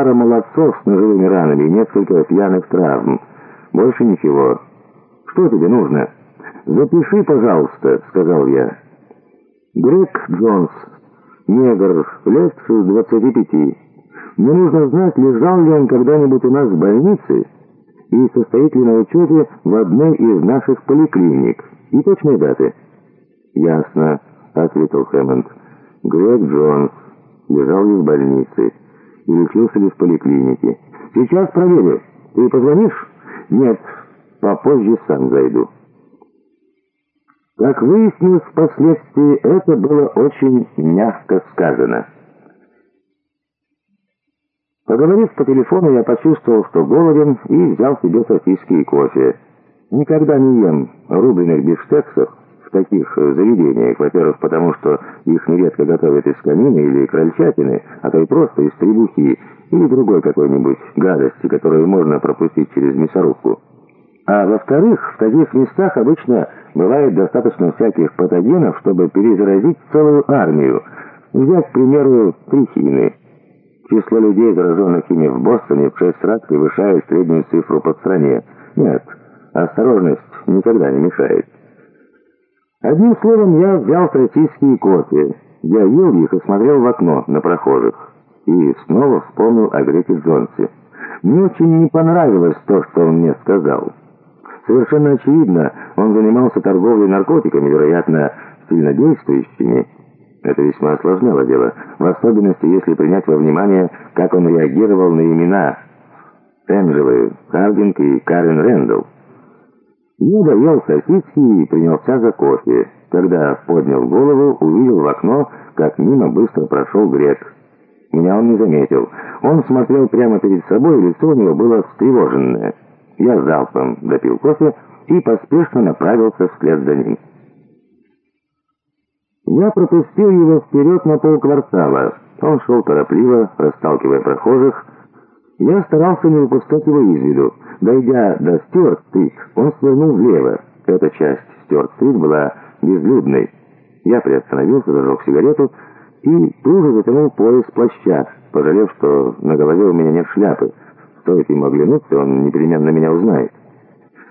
пара молодцов с ножевыми ранами и несколько пьяных травм. Больше ничего. Что тебе нужно? Запиши, пожалуйста, сказал я. Грег Джонс, негр, лет с двадцати пяти. Мне нужно знать, лежал ли он когда-нибудь у нас в больнице и состоит ли на учете в одной из наших поликлиник. И точные даты. «Ясно», — ответил Хэммонд. «Грег Джонс лежал ли в больнице и лечился в поликлинике. Сейчас проверю. Ты позвонишь?» «Нет, попозже сам зайду». Как выяснилось впоследствии, это было очень мягко сказано. Поговорив по телефону, я почувствовал, что голоден, и взял себе сосиски и кофе. Никогда не ем рубленых бифштексов таких заведениях. Во-первых, потому что их нередко готовят из камина или крольчатины, а то и просто из требухи или другой какой-нибудь гадости, которую можно пропустить через мясорубку. А во-вторых, в таких местах обычно бывает достаточно всяких патогенов, чтобы перезаразить целую армию. Взять, к примеру, трихины. Число людей, зараженных ими в Бостоне, в шесть раз превышает среднюю цифру по стране. Нет, осторожность никогда не мешает. Одним словом, я взял российские кофе. Я ел их и смотрел в окно на прохожих. И снова вспомнил о Греке Джонсе. Мне очень не понравилось то, что он мне сказал. Совершенно очевидно, он занимался торговлей наркотиками, вероятно, сильнодействующими. Это весьма осложняло дело, в особенности, если принять во внимание, как он реагировал на имена Энджелы Хардинг и Карен Рэндалл. Я доел сосиски и принялся за кофе. Когда поднял голову, увидел в окно, как мимо быстро прошел грек. Меня он не заметил. Он смотрел прямо перед собой, и лицо у него было встревоженное. Я залпом допил кофе и поспешно направился вслед за ним. Я пропустил его вперед на полквартала. Он шел торопливо, расталкивая прохожих. Я старался не выпускать его из виду. Дойдя до Стюарт-стрит, он свернул влево. Эта часть Стюарт-стрит была безлюдной. Я приостановился, зажег сигарету и тут же затянул пояс плаща, пожалев, что на голове у меня нет шляпы. Стоит ему оглянуться, он непременно меня узнает.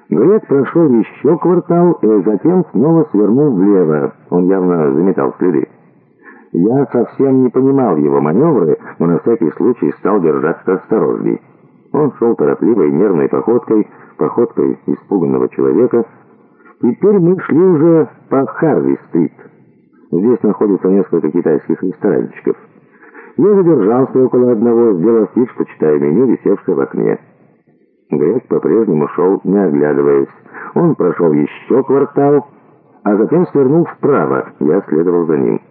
Грет прошел еще квартал и затем снова свернул влево. Он явно заметал следы. Я совсем не понимал его маневры, но на всякий случай стал держаться осторожней. Он шел торопливой, нервной походкой, походкой испуганного человека. Теперь мы шли уже по Харви-стрит. Здесь находится несколько китайских ресторанчиков. Я задержался около одного, сделав вид, что читаю меню, висевшее в окне. Грег по-прежнему шел, не оглядываясь. Он прошел еще квартал, а затем свернул вправо. Я следовал за ним.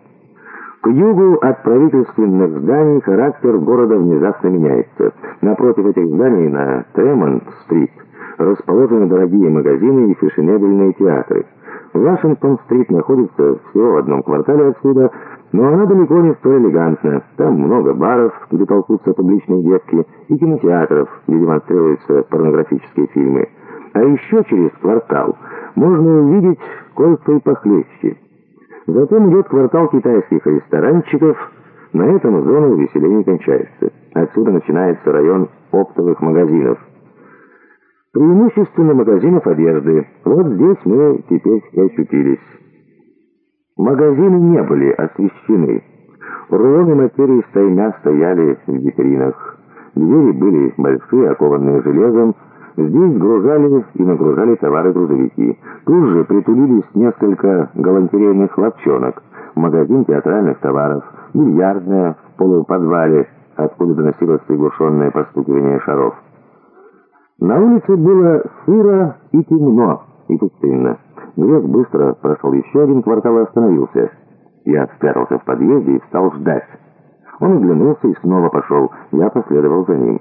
К югу от правительственных зданий характер города внезапно меняется. Напротив этих зданий на Тремонт-стрит расположены дорогие магазины и фешенебельные театры. Вашингтон-стрит находится всего в одном квартале отсюда, но она далеко не столь элегантна. Там много баров, где толкутся публичные девки, и кинотеатров, где демонстрируются порнографические фильмы. А еще через квартал можно увидеть кое-что и похлеще. Затем идет квартал китайских ресторанчиков, на этом зона увеселения кончается. Отсюда начинается район оптовых магазинов. Преимущественно магазинов одежды. Вот здесь мы теперь и очутились. Магазины не были освещены. Рулоны материи стоймя стояли в витринах. Двери были большие, окованные железом. Здесь гружали и нагружали товары грузовики. Тут же притулились несколько галантерейных лапчонок, магазин театральных товаров, бильярдная в полуподвале, откуда доносилось приглушенное постукивание шаров. На улице было сыро и темно, и пустынно. Грек быстро прошел еще один квартал и остановился. Я спрятался в подъезде и стал ждать. Он оглянулся и снова пошел. Я последовал за ним.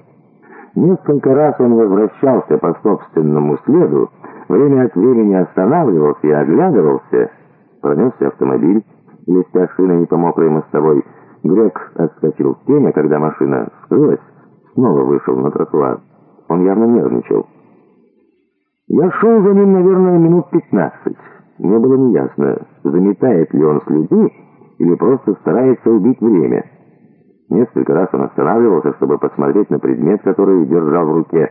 Несколько раз он возвращался по собственному следу, время от времени останавливался и оглядывался. Пронесся автомобиль, блестя шинами по мокрой мостовой. Грек отскочил в тень, когда машина скрылась, снова вышел на тротуар. Он явно нервничал. Я шел за ним, наверное, минут пятнадцать. Мне было неясно, заметает ли он следы или просто старается убить время. Несколько раз он останавливался, чтобы посмотреть на предмет, который держал в руке,